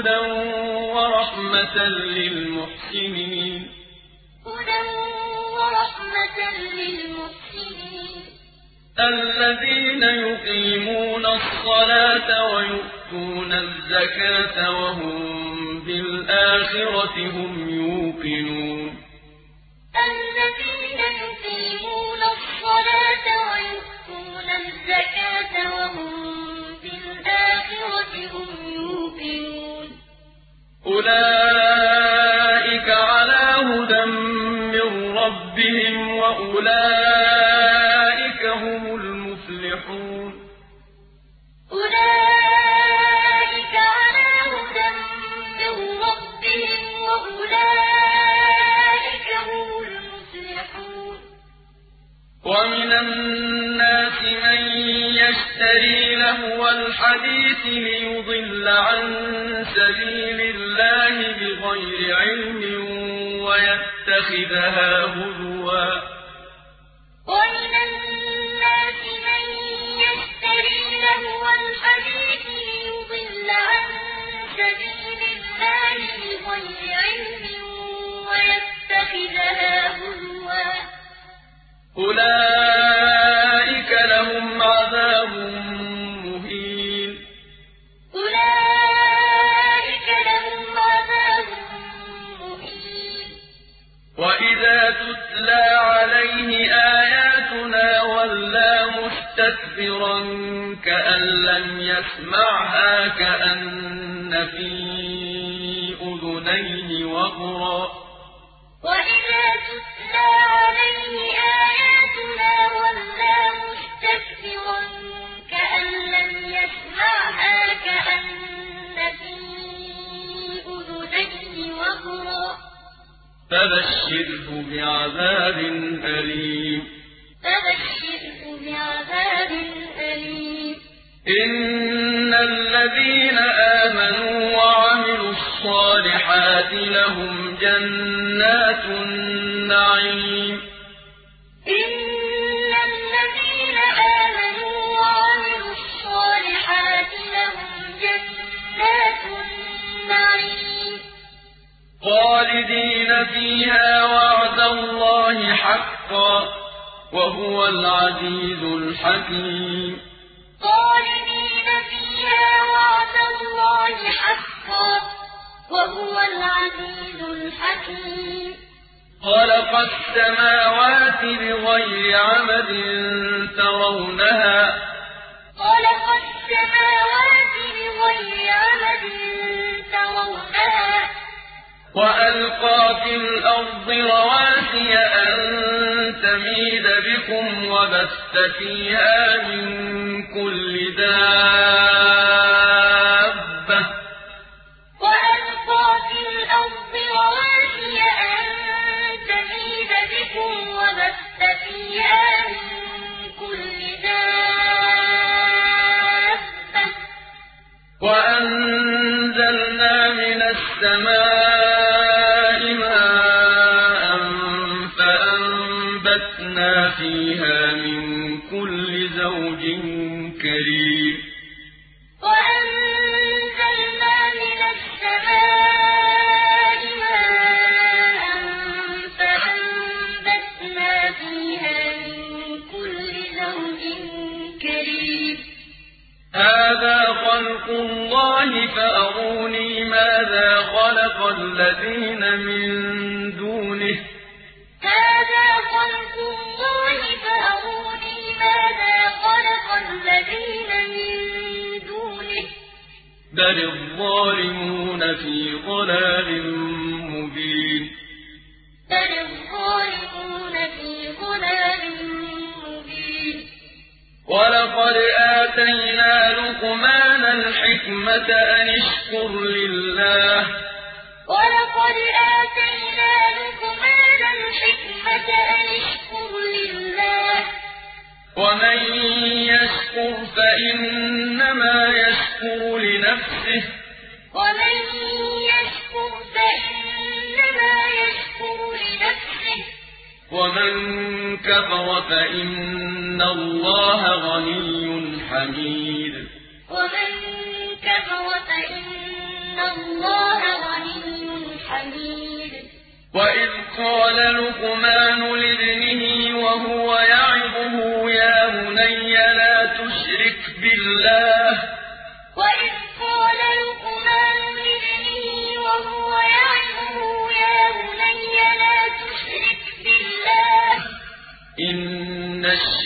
هدى ورحمة للمحسنين هدى ورحمة للمحسنين الذين يقيمون الصلاة ويؤتون الزكاة وهم بالآخرة هم يوقنون الذين يقيمون الصلاة ويؤتون الزكاة وهم بالآخرة هم يوقنون أولئك على هدى من ربهم وأولئك هم المفلحون أولئك على هدى من ربهم وأولئك هم المفلحون ومن الناس من يشتري لهو الحديث ليضل عن سبيل الله بغير علم ويتخذها هزوا. ومن الناس من يشتري لهو الحديث ليضل عن سبيل الله بغير علم ويتخذها هزوا. مستكبرا كأن لم يسمعها كأن في أذنيه وقرا. وإذا تتلى عليه آياتنا ولى مستكبرا كأن لم يسمعها كأن في أذنيه وقرا. فبشره بعذاب أليم. فبشره بعذاب أليم. إن الذين آمنوا وعملوا الصالحات لهم جنات النعيم. إن الذين آمنوا وعملوا الصالحات لهم جنات النعيم. خالدين فيها وعد الله حقا. وهو العزيز الحكيم. خالدين فيها وعد الله حقا وهو العزيز الحكيم. خلق السماوات بغير عمد ترونها. خلق السماوات بغير عمد ترونها. وألقى في الأرض رواسي أن تميد بكم وبث فيها من كل دابة. وألقى في الأرض رواسي أن تميد بكم وبث فيها من كل دابة. وأنزلنا من السماء هذا خلق الله فأروني ماذا خلق الذين من دونه. هذا خلق الله فأروني ماذا خلق الذين من دونه. بل الظالمون في ضلال مبين. وَلَقَدْ آتَيْنَا لُقْمَانَ الْحِكْمَةَ أَنِ اشْكُرْ لِلَّهِ ۚ وَمَن يَشْكُرْ فَإِنَّمَا يَشْكُرُ لِنَفْسِهِ ۖ وَمَن كَفَرَ فَإِنَّ اللَّهَ غَنِيٌّ حَمِيدٌ وَمَن كَفَرَ فَإِنَّ اللَّهَ غَنِيٌّ حَمِيدٌ وَإِذْ قَالَ لُقْمَانُ لِابْنِهِ وَهُوَ يَعِظُهُ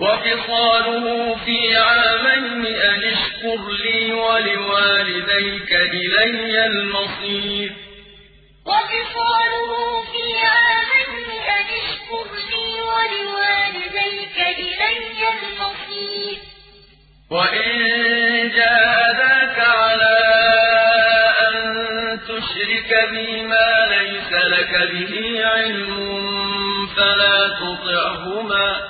وَفِصَالُهُ فِي عَامَيْنِ أَنِ اشْكُرْ لِي وَلِوَالِدَيْكَ إِلَيَّ الْمَصِيرُ. وَفِصَالُهُ فِي عَامَيْنِ أَنِ اشْكُرْ لِي وَلِوَالِدَيْكَ إِلَيَّ الْمَصِيرُ. وَإِن جَاهَدَاكَ عَلَىٰ أَن تُشْرِكَ بِي مَا لَيْسَ لَكَ بِهِ عِلْمٌ فَلَا تُطِعْهُمَا ۖ.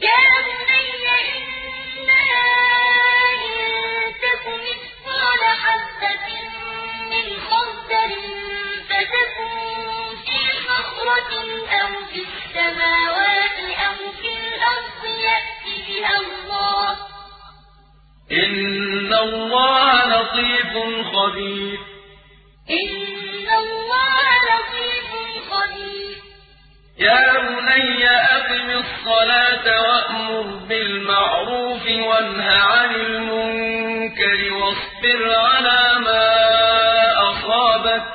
يَا بُنَيَّ إِنَّهَا إِن تَكُ مِثْقَالَ حَبَّةٍ مِّنْ خَرْدَلٍ فَتَكُن فِي صَخْرَةٍ أَوْ فِي السَّمَاوَاتِ أَوْ فِي الْأَرْضِ يَأْتِ بِهَا اللَّهُ ۚ. إِنَّ اللَّهَ لَطِيفٌ خَبِيرٌ. يَا بُنَيَّ أَقِمِ الصَّلَاةَ وَأْمُرْ بِالْمَعْرُوفِ وَانْهَ عَنِ الْمُنكَرِ وَاصْبِرْ عَلَىٰ مَا أَصَابَكَ ۖ.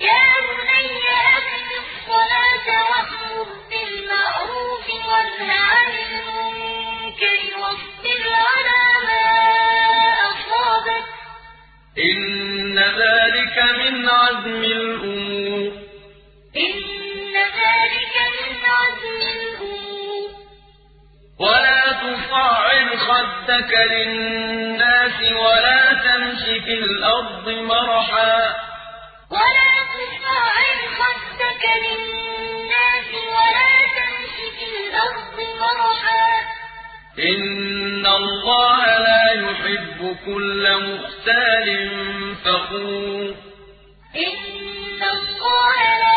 يَا بُنَيَّ أَقِمِ الصَّلَاةَ وَأْمُرْ بِالْمَعْرُوفِ وَانْهَ عَنِ الْمُنكَرِ وَاصْبِرْ عَلَىٰ مَا أَصَابَكَ ۖ. إِنَّ ذَٰلِكَ مِنْ عَزْمِ الْأُمُورِ خَدَّكَ لِلنَّاسِ وَلَا تَمْشِ فِي الْأَرْضِ مَرَحًا ۖ وَلَا تُصَعِّرْ خَدَّكَ لِلنَّاسِ وَلَا تَمْشِ فِي الْأَرْضِ مَرَحًا ۖ إِنَّ اللَّهَ لَا يُحِبُّ كُلَّ مُخْتَالٍ فَخُورٍ إِنَّ اللَّهَ لَا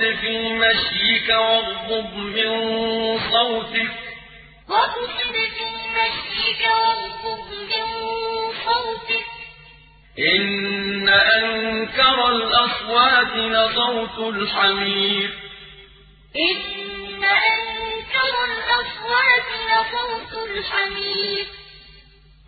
وَاقْصِدْ فِي مَشْيِكَ وَاغْضُضْ مِن صَوْتِكَ ۚ. إِنَّ أَنكَرَ الْأَصْوَاتِ لَصَوْتُ الْحَمِيرِ. إِنَّ أَنكَرَ السماوات لصوت الحمير.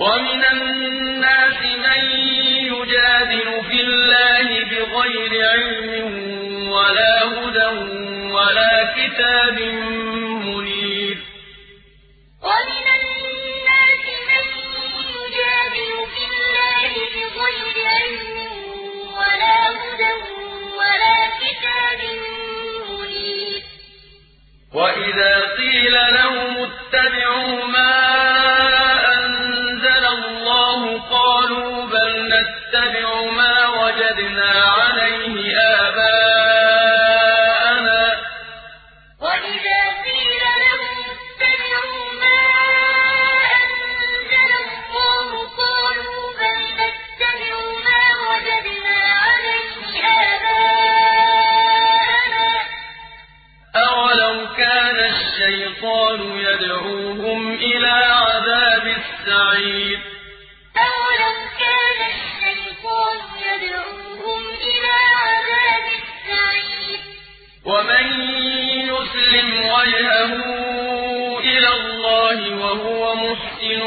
ومن الناس من يجادل في الله بغير علم ولا هدى ولا كتاب منير. ومن الناس من يجادل في الله بغير علم ولا هدى ولا كتاب منير. وإذا قيل كان الشيطان يدعوهم إلى عذاب السعير. أولو كان الشيطان يدعوهم إلى عذاب السعير؟ ومن يسلم وجهه إلى الله وهو محسن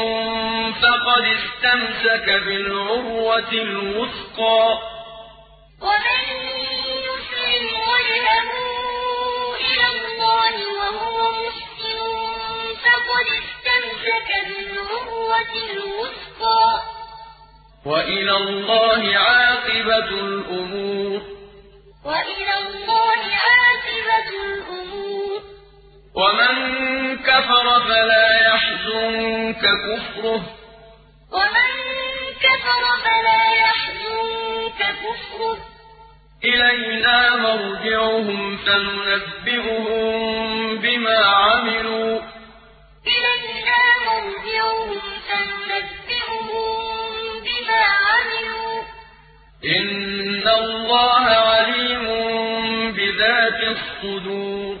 فقد استمسك بالعروة الوثقى. فقد استمسك بالعروة الوثقى وإلى الله عاقبة الأمور وإلى الله عاقبة الأمور ومن كفر فلا يحزنك كفره ومن كفر فلا يحزنك كفره إلينا مرجعهم فننبئهم بما عملوا عملوا إن الله عليم بذات الصدور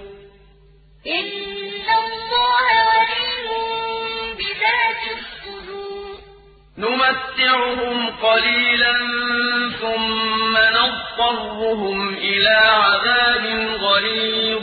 إن الله عليم بذات الصدور نمتعهم قليلا ثم نضطرهم إلى عذاب غليظ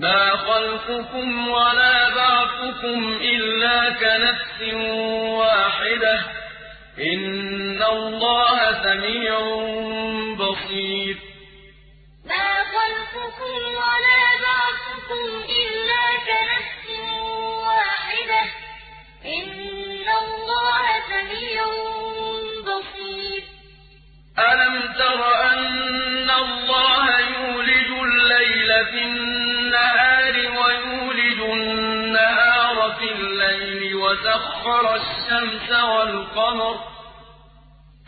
مَا خَلْقُكُمْ وَلَا بَعْثُكُمْ إِلَّا كَنَفْسٍ وَاحِدَةٍ ۗ إِنَّ اللَّهَ سَمِيعٌ بَصِيرٌ مَا خَلْقُكُمْ وَلَا بَعْثُكُمْ إِلَّا كَنَفْسٍ وَاحِدَةٍ ۗ إِنَّ اللَّهَ سَمِيعٌ بَصِيرٌ أَلَمْ تَرَ وسخر الشمس والقمر.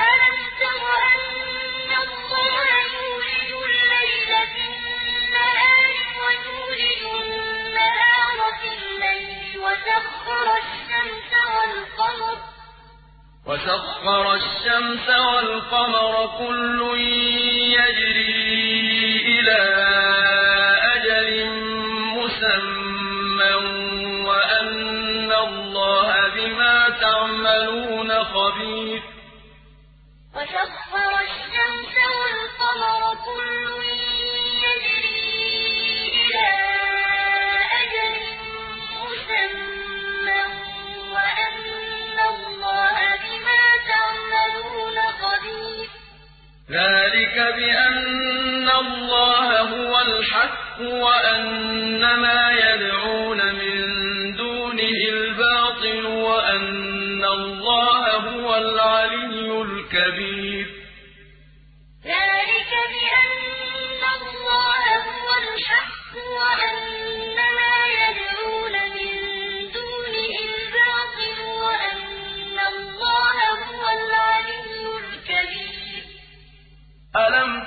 ألم تر أن الله يولد الليل في النهار ويولد النهار في الليل وسخر الشمس والقمر. وسخر الشمس والقمر كل يجري إلى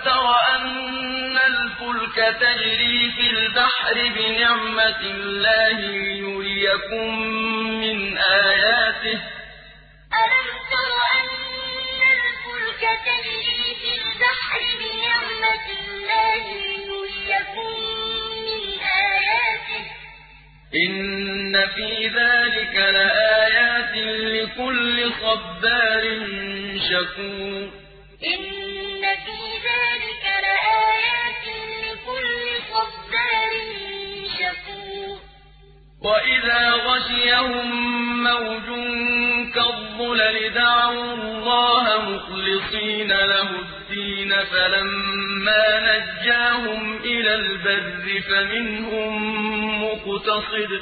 تر أن الفلك تجري في البحر بنعمة الله ليريكم من آياته. ألم تر أن الفلك تجري في البحر بنعمة الله ليريكم من آياته؟ إن في ذلك لآيات لكل صبار شكور. وإذا غشيهم موج كالظلل دعوا الله مخلصين له الدين فلما نجاهم إلى البر فمنهم مقتصد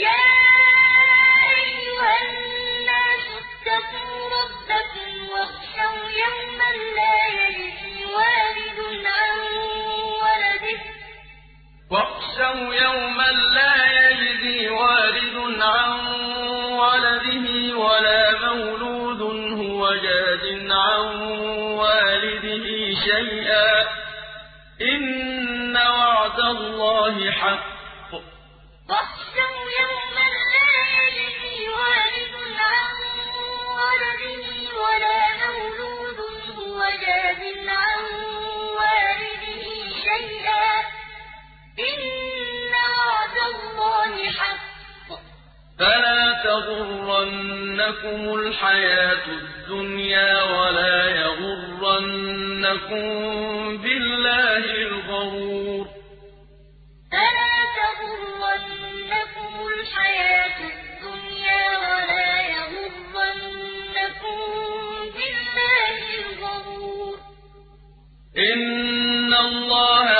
يا أيها الناس اتقوا ربكم واخشوا يوما لا يجزي والد عن ولده. ولا مولود هو جاز عن والده شيئا. إن وعد الله حق. تغرنكم الحياة الدنيا ولا يغرنكم بالله الغرور. فلا تغرنكم الحياة الدنيا ولا يغرنكم بالله الغرور. إن الله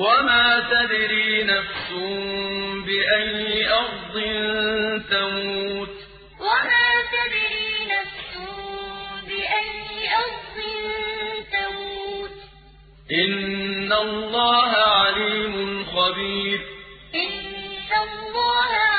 وما تدري نفس بأي أرض تموت وما تدري نفس بأي أرض تموت إن الله عليم خبير إن اللَّهَ